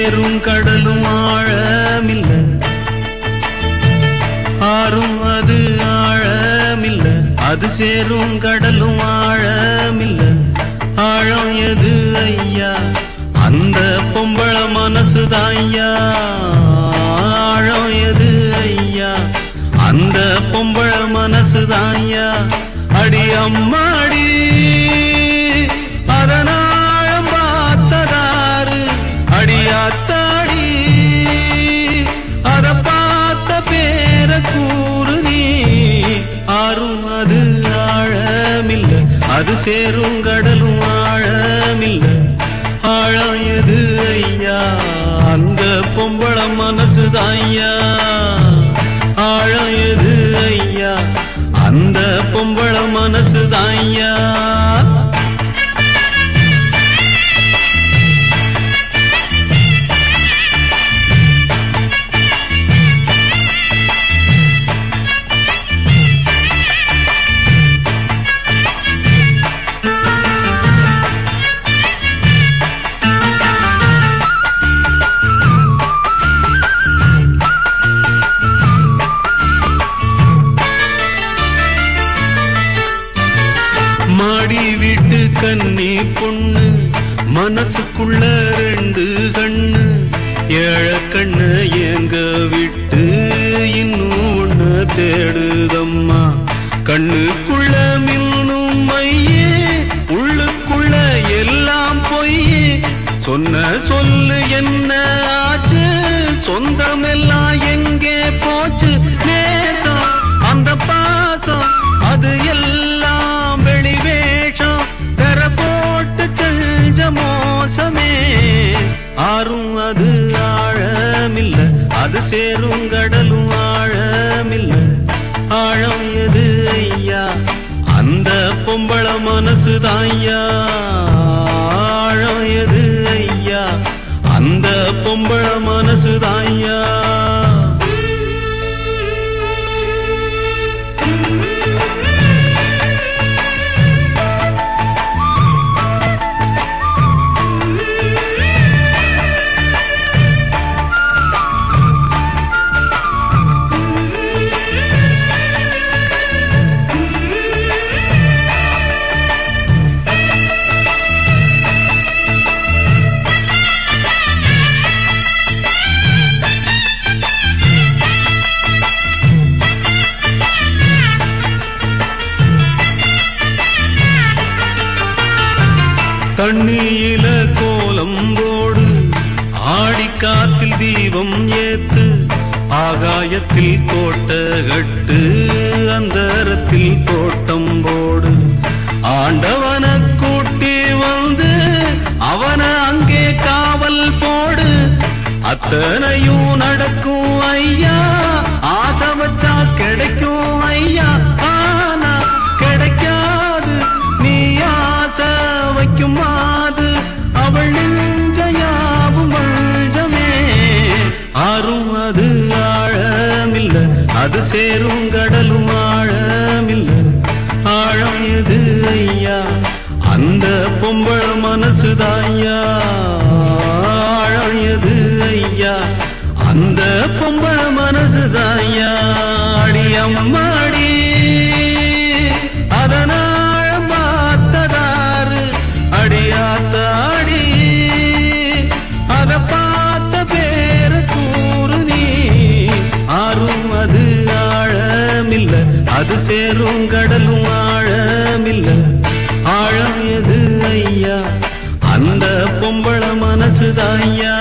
சேரும் கடலும் ஆழமில்ல. ஆறும் அது ஆழமில்ல. அது சேரும் கடலும் ஆழமில்ல. ஆழம் எது ஐயா? அந்த பொம்பள மனசுதான் ஐயா. ஆழம் எது ஐயா? அந்த பொம்பள மனசுதான் ஐயா. அடி அம்மாடி. அடியாத்தாடி அத பார்த்த பேர கூறு நீ. ஆறும் அது ஆழமில்ல. அது சேரும் கடலும் ஆழமில்ல. ஆழம் எது ஐயா. அந்த பொம்பள மனசுதான் ஐயா. ஆழம் எது ஐயா. அந்த பொம்பள மனசுதான் ஐயா. வீட்டு கன்னி பொண்ணு மனசுக்குள்ள ரெண்டு கண்ணு ஏழ கண்ணு எங்க விட்டு இன்னும் ஒண்ணு தேடுதம்மா. கண்ணுக்குள்ள மின்னும் மையே உள்ளுக்குள்ள எல்லாம் பொய்யே. சொன்ன சொல்லு என்ன ஆச்சு? சொந்தமெல்லாம் எங்கே போச்சு? நேசம் அந்த பா சேரும் கடலும் ஆழமில்ல. ஆழம் எது ஐயா? அந்த பொம்பள மனசு தாய்யா ஆழம் எது ஐயா? அந்த பொம்பள மனசு தாய்யா தண்ணியில கோலம் போடு. ஆடிக்காத்தில் தீபம் ஏத்து ஆகாயத்தில் கோட்ட கட்டு அந்தரத்தில் தோட்டம் போடு. ஆண்டவன கூட்டி வந்து அவன அங்கே காவல் போடு. அத்தனையும் சேரும் கடலும் ஆழமில்ல. ஆழம் எது ஐயா? அந்த பொம்பள மனசுதாய்யா ஆழம் எது ஐயா? அந்த பொம்பள மனசுதாய்யா அடியம்மா. அது சேரும் கடலும் ஆழமில்ல. ஆழம் எது ஐயா? அந்த பொம்பள மனசுதாய்யா ஐயா.